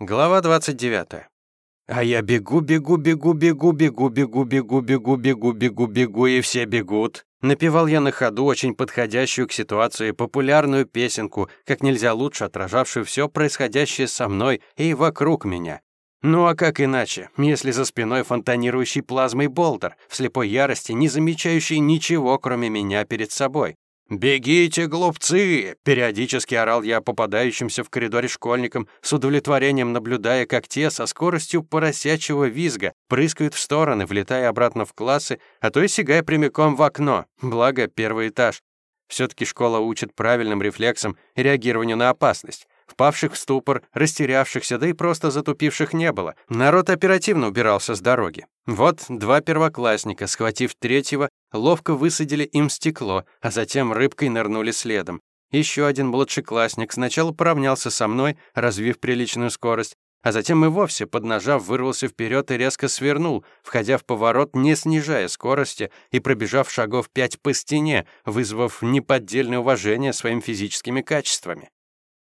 Глава 29. А я бегу, бегу, бегу, бегу, бегу, бегу, бегу, бегу, бегу, бегу, бегу, и все бегут. Напевал я на ходу очень подходящую к ситуации популярную песенку, как нельзя лучше отражавшую все происходящее со мной и вокруг меня. Ну а как иначе, если за спиной фонтанирующий плазмой болтер, в слепой ярости, не замечающий ничего, кроме меня перед собой? «Бегите, глупцы!» — периодически орал я попадающимся в коридоре школьникам, с удовлетворением наблюдая, как те со скоростью поросячьего визга прыскают в стороны, влетая обратно в классы, а то и сигая прямиком в окно, благо первый этаж. Все-таки школа учит правильным рефлексам и реагированию на опасность. Впавших в ступор, растерявшихся, да и просто затупивших не было. Народ оперативно убирался с дороги. Вот два первоклассника, схватив третьего, ловко высадили им стекло, а затем рыбкой нырнули следом. Еще один младшеклассник сначала поравнялся со мной, развив приличную скорость, а затем и вовсе, поднажав, вырвался вперед и резко свернул, входя в поворот, не снижая скорости и пробежав шагов пять по стене, вызвав неподдельное уважение своими физическими качествами.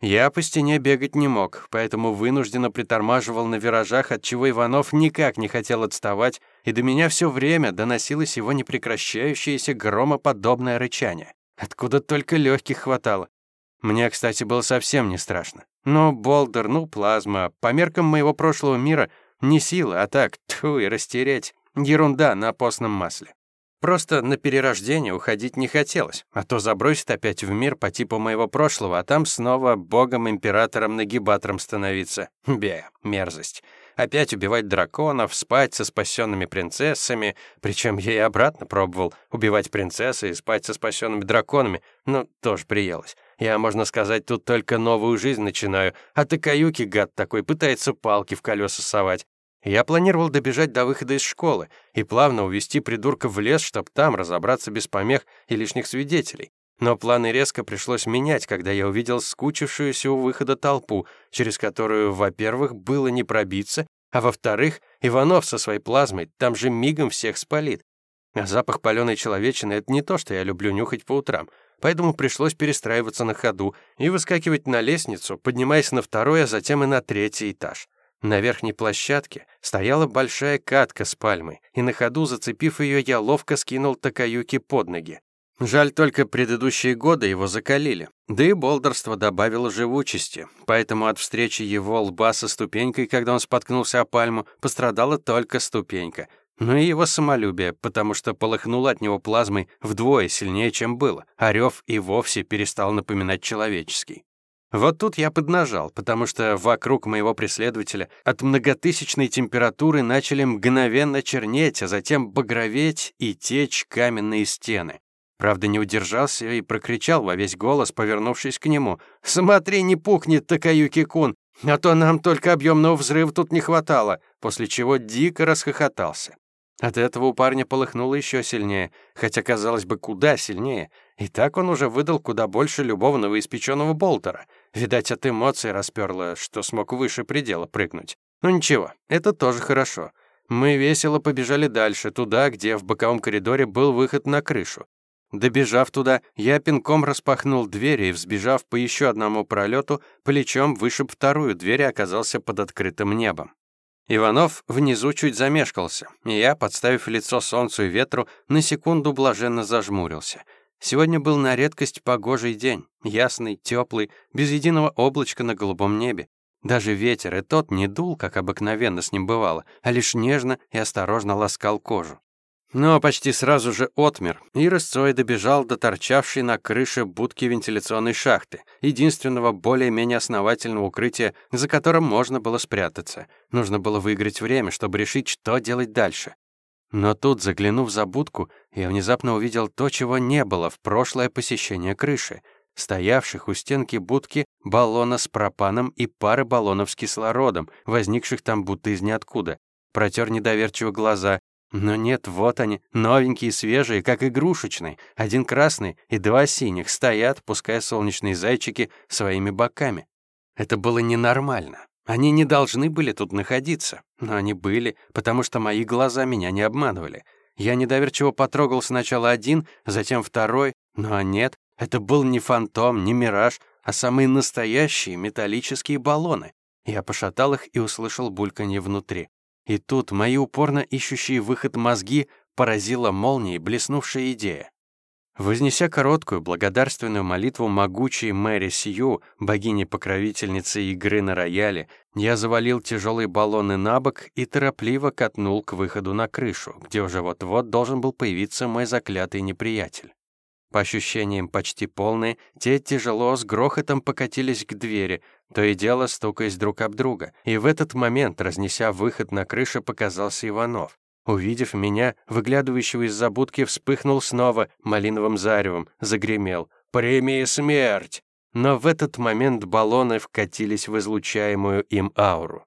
Я по стене бегать не мог, поэтому вынужденно притормаживал на виражах, от чего Иванов никак не хотел отставать, и до меня все время доносилось его непрекращающееся громоподобное рычание. Откуда только легких хватало. Мне, кстати, было совсем не страшно. Но болдер, ну, плазма, по меркам моего прошлого мира, не сила, а так, тьфу, и растереть. Ерунда на постном масле. Просто на перерождение уходить не хотелось, а то забросит опять в мир по типу моего прошлого, а там снова богом-императором-нагибатором становиться. Бе, мерзость. Опять убивать драконов, спать со спасенными принцессами, причем я и обратно пробовал убивать принцессы и спать со спасенными драконами, но тоже приелось. Я, можно сказать, тут только новую жизнь начинаю, а Такаюки, гад такой, пытается палки в колеса совать. Я планировал добежать до выхода из школы и плавно увести придурка в лес, чтобы там разобраться без помех и лишних свидетелей. Но планы резко пришлось менять, когда я увидел скучившуюся у выхода толпу, через которую, во-первых, было не пробиться, а во-вторых, Иванов со своей плазмой там же мигом всех спалит. А запах паленой человечины — это не то, что я люблю нюхать по утрам, поэтому пришлось перестраиваться на ходу и выскакивать на лестницу, поднимаясь на второй, а затем и на третий этаж. На верхней площадке стояла большая катка с пальмой, и на ходу, зацепив ее, я ловко скинул Такаюки под ноги. Жаль, только предыдущие годы его закалили. Да и болдерство добавило живучести, поэтому от встречи его лба со ступенькой, когда он споткнулся о пальму, пострадала только ступенька. Ну и его самолюбие, потому что полыхнуло от него плазмой вдвое сильнее, чем было, а рев и вовсе перестал напоминать человеческий. Вот тут я поднажал, потому что вокруг моего преследователя от многотысячной температуры начали мгновенно чернеть, а затем багроветь и течь каменные стены. Правда, не удержался и прокричал во весь голос, повернувшись к нему. «Смотри, не пухнет Такаюки-кун, а то нам только объемного взрыва тут не хватало», после чего дико расхохотался. От этого у парня полыхнуло еще сильнее, хотя, казалось бы, куда сильнее. И так он уже выдал куда больше любого новоиспеченного болтера. Видать, от эмоций расперло, что смог выше предела прыгнуть. Ну ничего, это тоже хорошо. Мы весело побежали дальше, туда, где в боковом коридоре был выход на крышу. Добежав туда, я пинком распахнул дверь и, взбежав по еще одному пролету, плечом вышиб вторую дверь и оказался под открытым небом. Иванов внизу чуть замешкался, и я, подставив лицо солнцу и ветру, на секунду блаженно зажмурился — Сегодня был на редкость погожий день, ясный, теплый, без единого облачка на голубом небе. Даже ветер и тот не дул, как обыкновенно с ним бывало, а лишь нежно и осторожно ласкал кожу. Но почти сразу же отмер, и рысцой добежал до торчавшей на крыше будки вентиляционной шахты, единственного более-менее основательного укрытия, за которым можно было спрятаться. Нужно было выиграть время, чтобы решить, что делать дальше. Но тут, заглянув за будку, я внезапно увидел то, чего не было в прошлое посещение крыши. Стоявших у стенки будки баллона с пропаном и пары баллонов с кислородом, возникших там будто из ниоткуда. Протер недоверчиво глаза. Но нет, вот они, новенькие, свежие, как игрушечные. Один красный и два синих стоят, пуская солнечные зайчики своими боками. Это было ненормально. Они не должны были тут находиться, но они были, потому что мои глаза меня не обманывали. Я недоверчиво потрогал сначала один, затем второй, но нет, это был не фантом, не мираж, а самые настоящие металлические баллоны. Я пошатал их и услышал бульканье внутри. И тут мои упорно ищущие выход мозги поразила молнией блеснувшая идея. Вознеся короткую благодарственную молитву могучей Мэри Сью, богини-покровительницы игры на рояле, я завалил тяжелые баллоны на бок и торопливо катнул к выходу на крышу, где уже вот-вот должен был появиться мой заклятый неприятель. По ощущениям почти полные, те тяжело с грохотом покатились к двери, то и дело стукаясь друг об друга, и в этот момент, разнеся выход на крышу, показался Иванов. Увидев меня, выглядывающего из-за будки, вспыхнул снова малиновым заревом, загремел «Прими смерть!». Но в этот момент баллоны вкатились в излучаемую им ауру.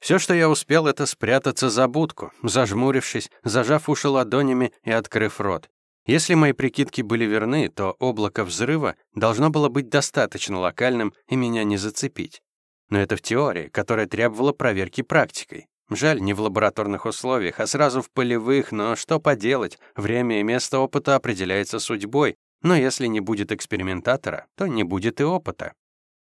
Все, что я успел, это спрятаться за будку, зажмурившись, зажав уши ладонями и открыв рот. Если мои прикидки были верны, то облако взрыва должно было быть достаточно локальным и меня не зацепить. Но это в теории, которая требовала проверки практикой. Жаль, не в лабораторных условиях, а сразу в полевых, но что поделать, время и место опыта определяется судьбой, но если не будет экспериментатора, то не будет и опыта.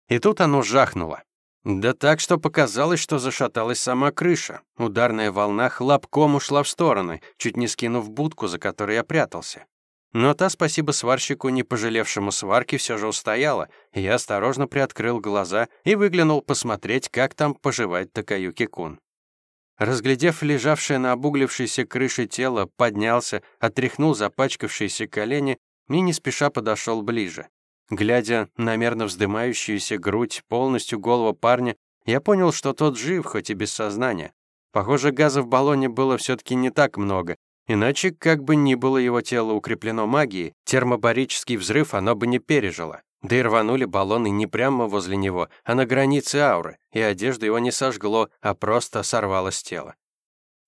И тут оно жахнуло. Да так, что показалось, что зашаталась сама крыша. Ударная волна хлопком ушла в стороны, чуть не скинув будку, за которой я прятался. Но та, спасибо сварщику, не пожалевшему сварки, все же устояла, я осторожно приоткрыл глаза и выглянул посмотреть, как там поживает Такаюки-кун. Разглядев лежавшее на обуглившейся крыше тело, поднялся, отряхнул запачкавшиеся колени и не спеша подошел ближе. Глядя на мерно вздымающуюся грудь, полностью голову парня, я понял, что тот жив, хоть и без сознания. Похоже, газа в баллоне было все-таки не так много, иначе, как бы ни было его тело укреплено магией, термобарический взрыв оно бы не пережило. Да и рванули баллоны не прямо возле него, а на границе ауры, и одежду его не сожгло, а просто сорвало с тела.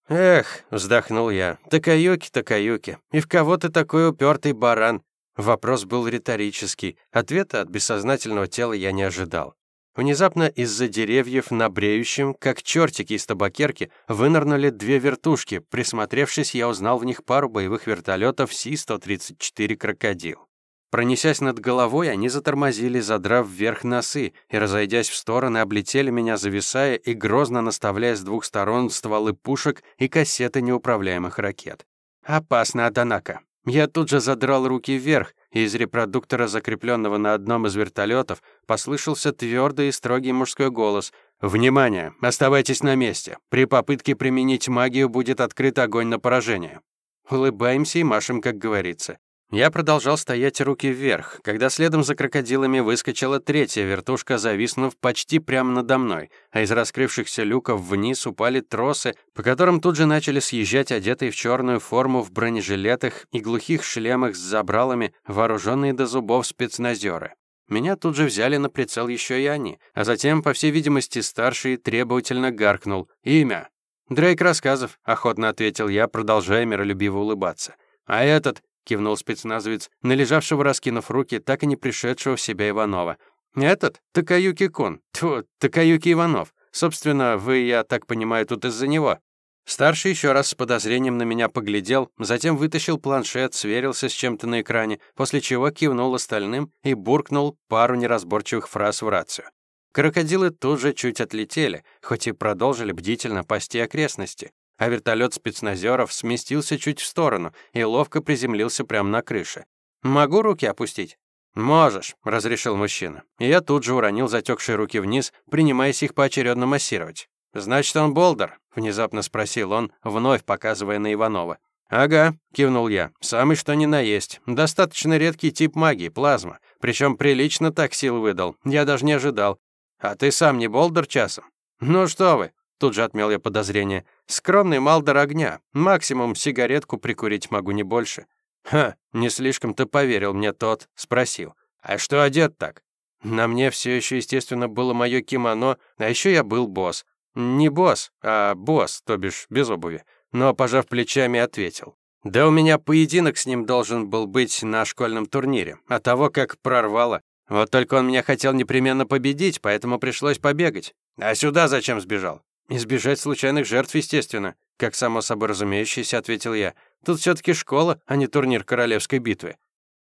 «Эх», — вздохнул я, — «такаюки, такаюки, и в кого ты такой упертый баран?» Вопрос был риторический, ответа от бессознательного тела я не ожидал. Внезапно из-за деревьев на бреющем, как чертики из табакерки, вынырнули две вертушки. Присмотревшись, я узнал в них пару боевых вертолетов Си-134 «Крокодил». Пронесясь над головой, они затормозили, задрав вверх носы, и, разойдясь в стороны, облетели меня, зависая и грозно наставляя с двух сторон стволы пушек и кассеты неуправляемых ракет. Опасно, однако. Я тут же задрал руки вверх, и из репродуктора, закрепленного на одном из вертолетов, послышался твердый и строгий мужской голос. «Внимание! Оставайтесь на месте! При попытке применить магию будет открыт огонь на поражение!» Улыбаемся и машем, как говорится. Я продолжал стоять руки вверх, когда следом за крокодилами выскочила третья вертушка, зависнув почти прямо надо мной, а из раскрывшихся люков вниз упали тросы, по которым тут же начали съезжать одетые в черную форму в бронежилетах и глухих шлемах с забралами, вооруженные до зубов спецназеры. Меня тут же взяли на прицел еще и они, а затем, по всей видимости, старший требовательно гаркнул «Имя». «Дрейк Рассказов», — охотно ответил я, продолжая миролюбиво улыбаться. «А этот?» Кивнул спецназовец, належавшего, раскинув руки, так и не пришедшего в себя Иванова. «Этот? Такаюки-кун. Тьфу, Такаюки Иванов. Собственно, вы, я так понимаю, тут из-за него». Старший еще раз с подозрением на меня поглядел, затем вытащил планшет, сверился с чем-то на экране, после чего кивнул остальным и буркнул пару неразборчивых фраз в рацию. Крокодилы тут же чуть отлетели, хоть и продолжили бдительно пасти окрестности а вертолет спецназеров сместился чуть в сторону и ловко приземлился прямо на крыше. «Могу руки опустить?» «Можешь», — разрешил мужчина. И я тут же уронил затекшие руки вниз, принимаясь их поочередно массировать. «Значит, он Болдер?» — внезапно спросил он, вновь показывая на Иванова. «Ага», — кивнул я, — «самый что ни на есть. Достаточно редкий тип магии, плазма. Причем прилично так сил выдал, я даже не ожидал. А ты сам не Болдер часом?» «Ну что вы», Тут же отмел я подозрение. «Скромный малдер огня. Максимум сигаретку прикурить могу, не больше». «Ха, не слишком-то поверил мне тот», — спросил. «А что одет так?» На мне все еще, естественно, было мое кимоно, а еще я был босс. Не босс, а босс, то бишь без обуви. Но, пожав плечами, ответил. Да у меня поединок с ним должен был быть на школьном турнире, а того, как прорвало. Вот только он меня хотел непременно победить, поэтому пришлось побегать. А сюда зачем сбежал? «Избежать случайных жертв, естественно», — как само собой разумеющееся ответил я. «Тут все таки школа, а не турнир королевской битвы».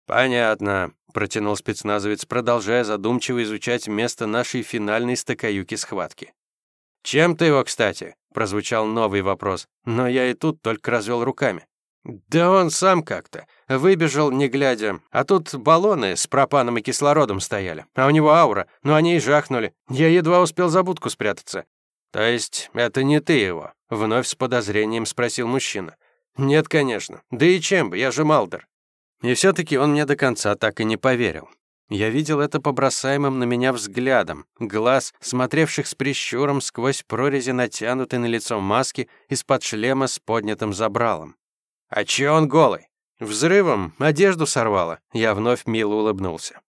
«Понятно», — протянул спецназовец, продолжая задумчиво изучать место нашей финальной стакаюки схватки. «Чем ты его, кстати?» — прозвучал новый вопрос, но я и тут только развел руками. «Да он сам как-то. Выбежал, не глядя. А тут баллоны с пропаном и кислородом стояли. А у него аура, но они и жахнули. Я едва успел за будку спрятаться». «То есть это не ты его?» — вновь с подозрением спросил мужчина. «Нет, конечно. Да и чем бы, я же Малдер». И все-таки он мне до конца так и не поверил. Я видел это по бросаемым на меня взглядам, глаз, смотревших с прищуром сквозь прорези натянутой на лицо маски из-под шлема с поднятым забралом. «А че он голый?» Взрывом одежду сорвало. Я вновь мило улыбнулся.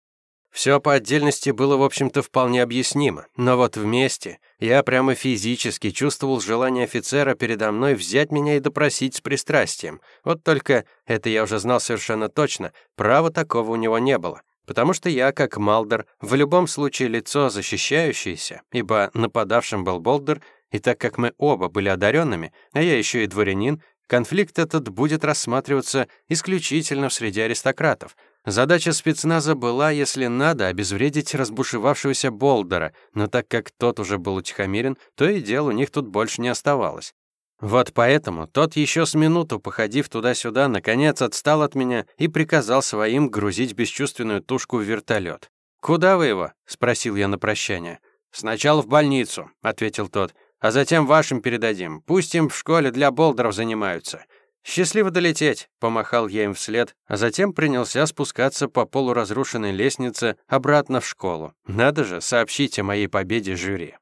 Все по отдельности было, в общем-то, вполне объяснимо, но вот вместе я прямо физически чувствовал желание офицера передо мной взять меня и допросить с пристрастием. Вот только, это я уже знал совершенно точно, права такого у него не было. Потому что я, как Малдер, в любом случае лицо защищающееся, ибо нападавшим был Болдер, и так как мы оба были одаренными, а я еще и дворянин, конфликт этот будет рассматриваться исключительно в среде аристократов. Задача спецназа была, если надо, обезвредить разбушевавшегося Болдера, но так как тот уже был утихомирен, то и дел у них тут больше не оставалось. Вот поэтому тот еще с минуту, походив туда-сюда, наконец отстал от меня и приказал своим грузить бесчувственную тушку в вертолет. «Куда вы его?» — спросил я на прощание. «Сначала в больницу», — ответил тот, «а затем вашим передадим. Пусть им в школе для болдеров занимаются». «Счастливо долететь!» — помахал я им вслед, а затем принялся спускаться по полуразрушенной лестнице обратно в школу. Надо же сообщить о моей победе жюри.